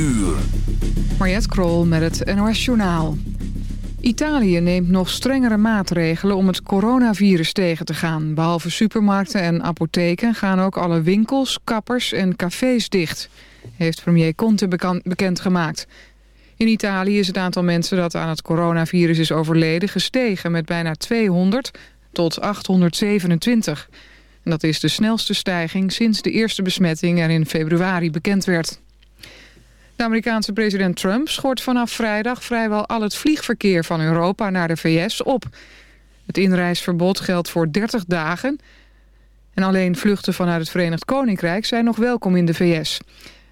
uur. Krol met het NOS Journaal. Italië neemt nog strengere maatregelen om het coronavirus tegen te gaan. Behalve supermarkten en apotheken gaan ook alle winkels, kappers en cafés dicht. Heeft premier Conte bekendgemaakt. In Italië is het aantal mensen dat aan het coronavirus is overleden gestegen met bijna 200 tot 827. En dat is de snelste stijging sinds de eerste besmetting er in februari bekend werd. De Amerikaanse president Trump schort vanaf vrijdag vrijwel al het vliegverkeer van Europa naar de VS op. Het inreisverbod geldt voor 30 dagen. En alleen vluchten vanuit het Verenigd Koninkrijk zijn nog welkom in de VS.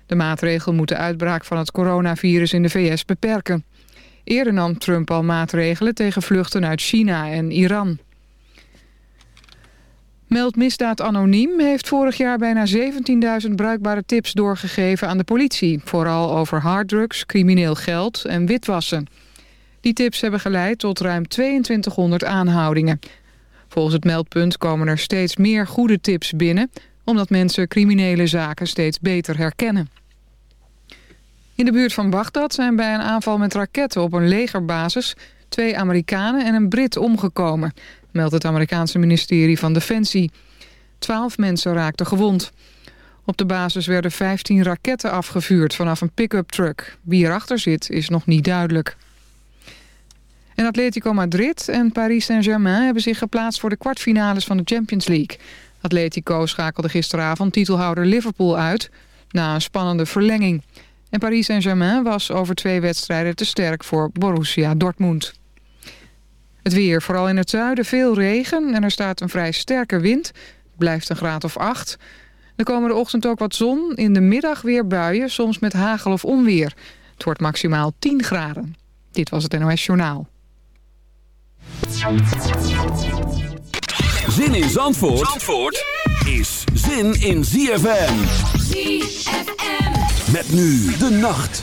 De maatregel moet de uitbraak van het coronavirus in de VS beperken. Eerder nam Trump al maatregelen tegen vluchten uit China en Iran. Meld Misdaad Anoniem heeft vorig jaar bijna 17.000 bruikbare tips doorgegeven aan de politie. Vooral over harddrugs, crimineel geld en witwassen. Die tips hebben geleid tot ruim 2200 aanhoudingen. Volgens het meldpunt komen er steeds meer goede tips binnen... omdat mensen criminele zaken steeds beter herkennen. In de buurt van Bagdad zijn bij een aanval met raketten op een legerbasis... twee Amerikanen en een Brit omgekomen meldt het Amerikaanse ministerie van Defensie. Twaalf mensen raakten gewond. Op de basis werden 15 raketten afgevuurd vanaf een pick-up truck. Wie erachter zit is nog niet duidelijk. En Atletico Madrid en Paris Saint-Germain hebben zich geplaatst voor de kwartfinales van de Champions League. Atletico schakelde gisteravond titelhouder Liverpool uit na een spannende verlenging. En Paris Saint-Germain was over twee wedstrijden te sterk voor Borussia Dortmund. Het weer, vooral in het zuiden, veel regen en er staat een vrij sterke wind. Het blijft een graad of acht. De komende ochtend ook wat zon, in de middag weer buien, soms met hagel of onweer. Het wordt maximaal 10 graden. Dit was het NOS Journaal. Zin in Zandvoort, Zandvoort is zin in ZFM. ZFM. Met nu de nacht.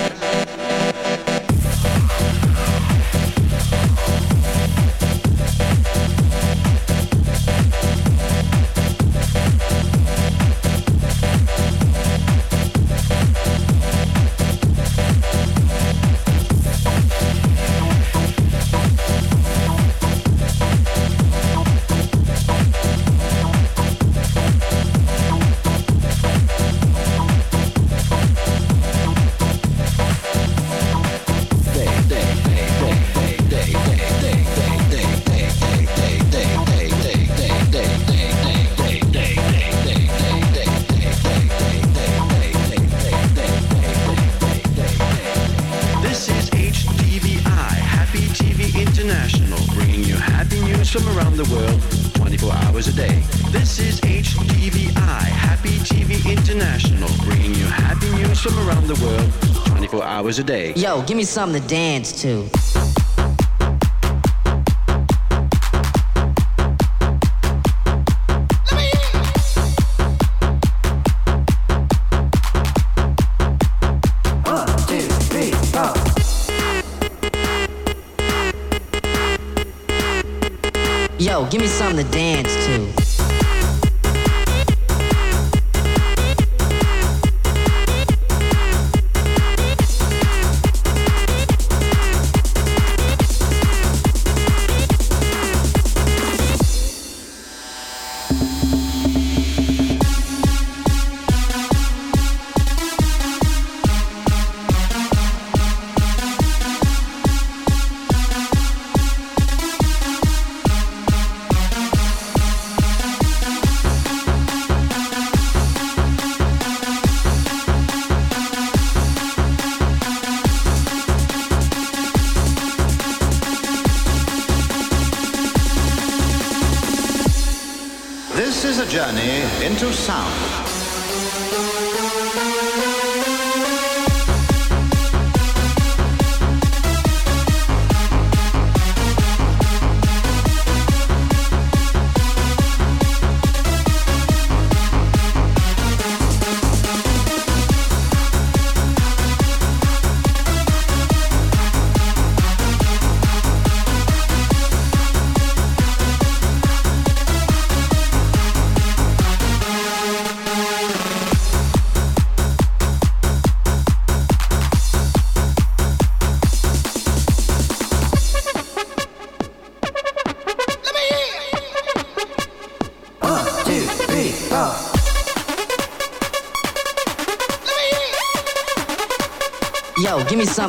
Hours a day. Yo, give me something to dance to. Yo, give me something to dance to.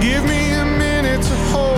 Give me a minute to hold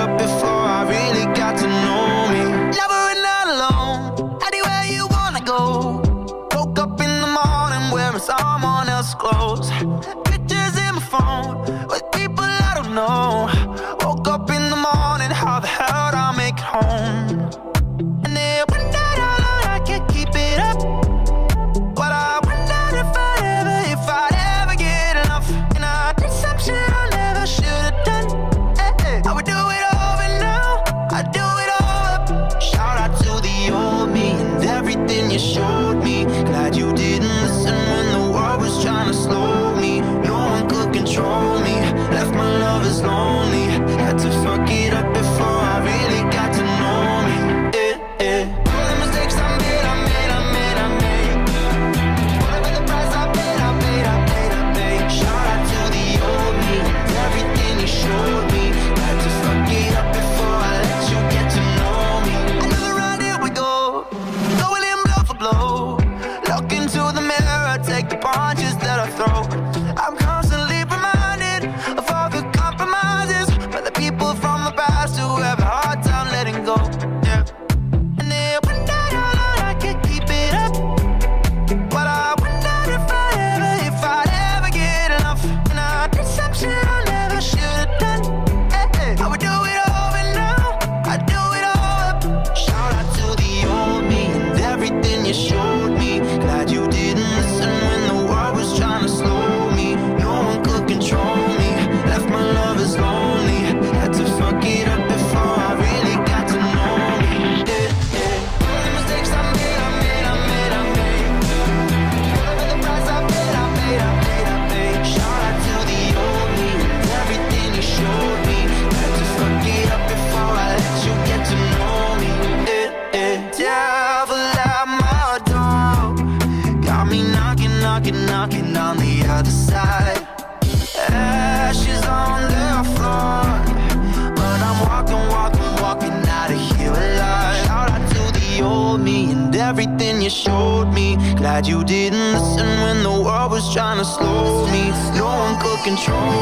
control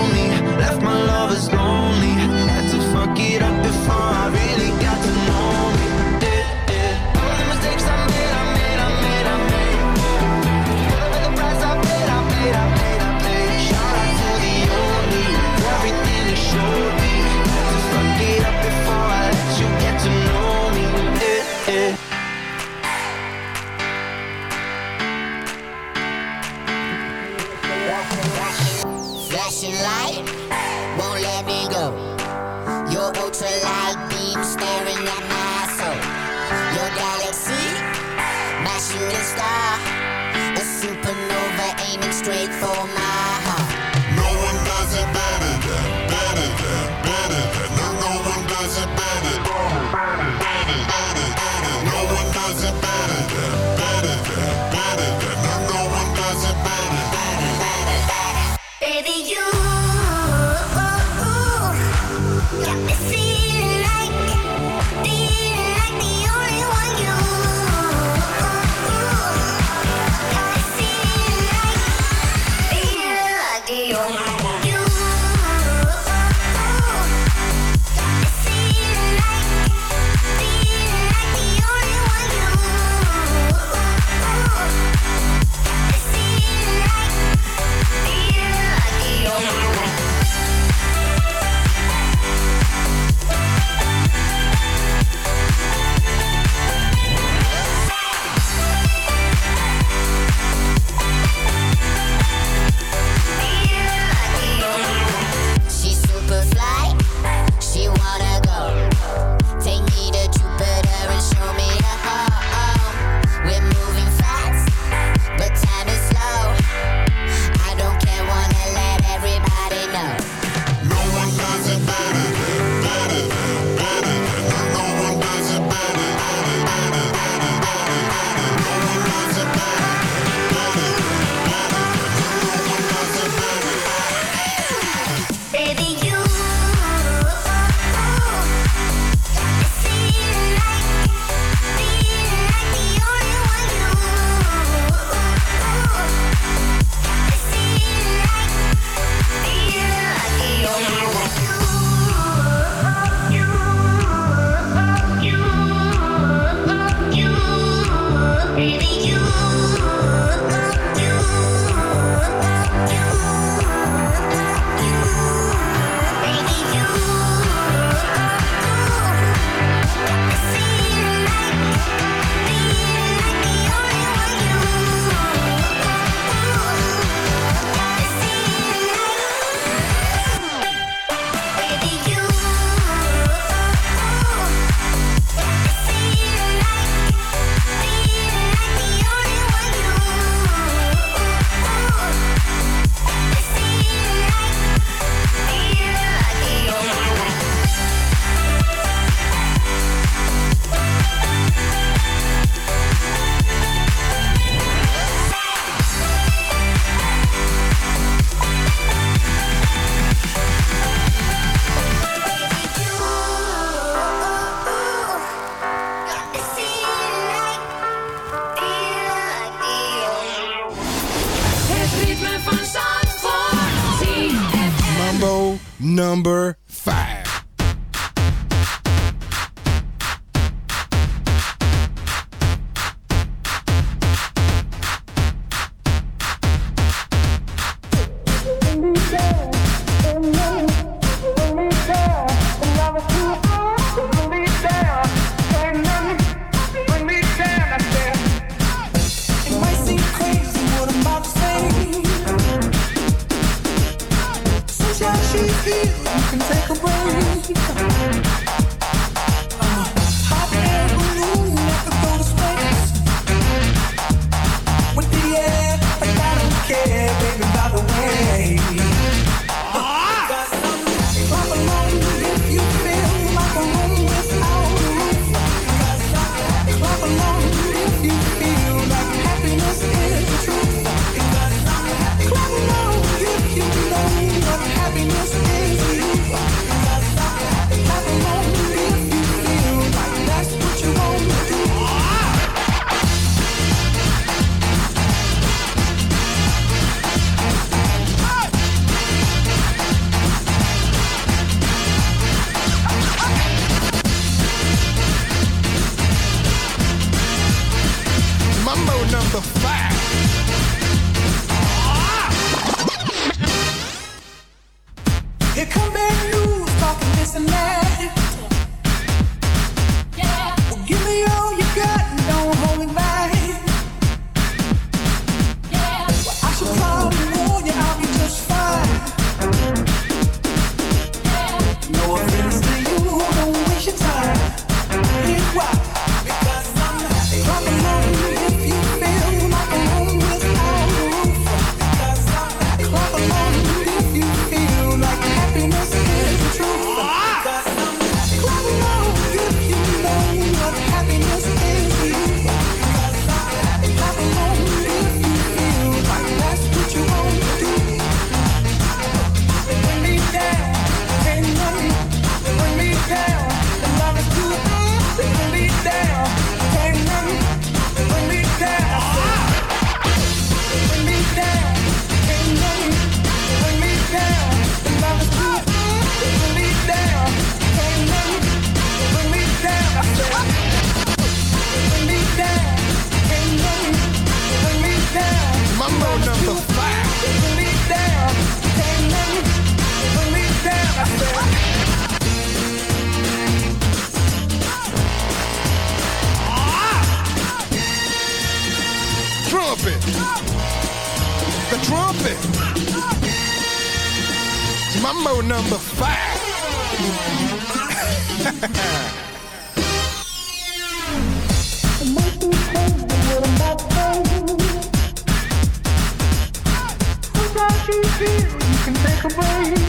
Hot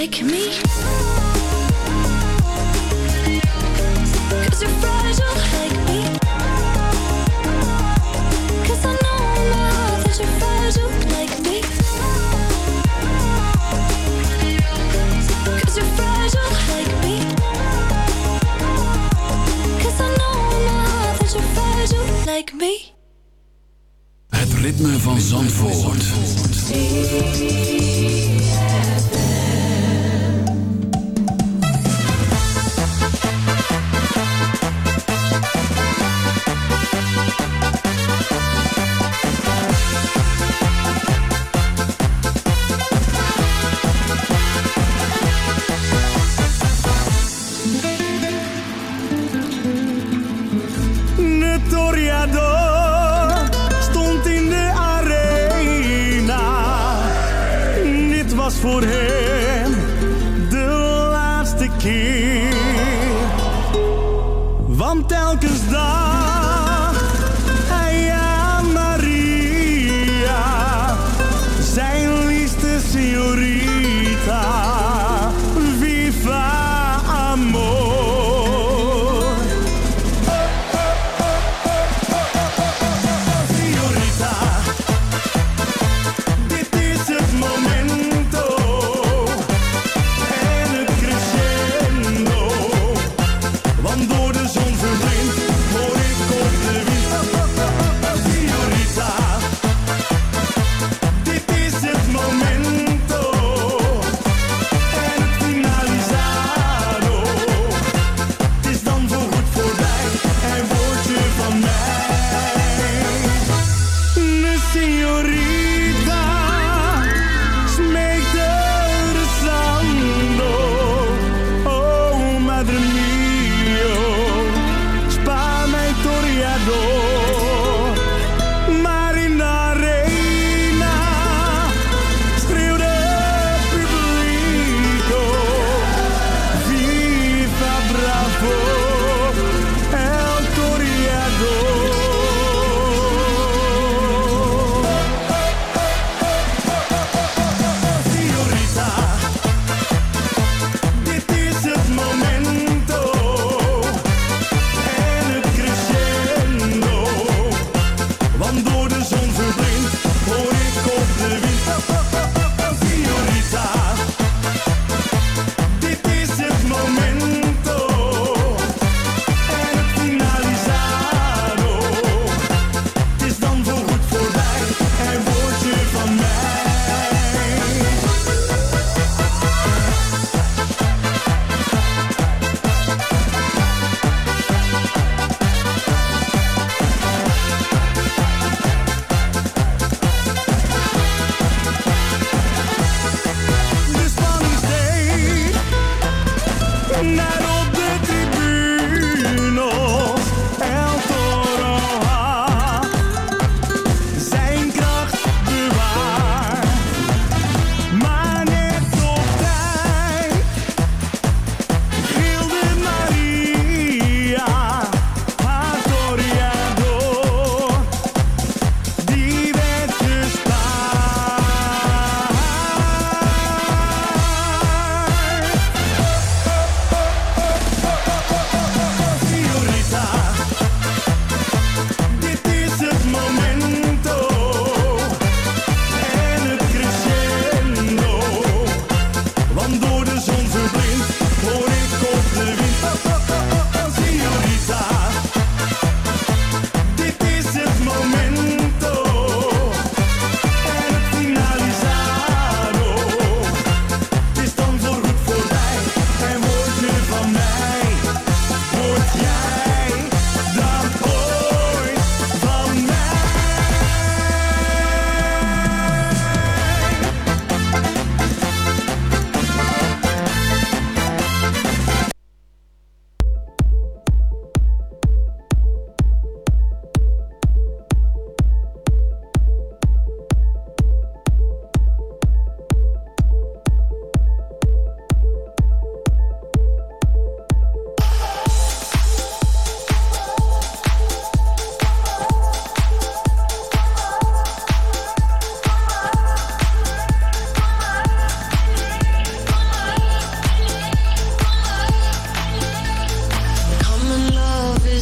like me Cause you're fragile like me Cause I know my heart that you're fragile like me Cause you're fragile like me Cause I know my heart that you're fragile like me Het ritme van Zandvoort. Zandvoort.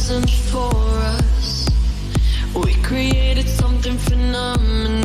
wasn't for us. We created something phenomenal.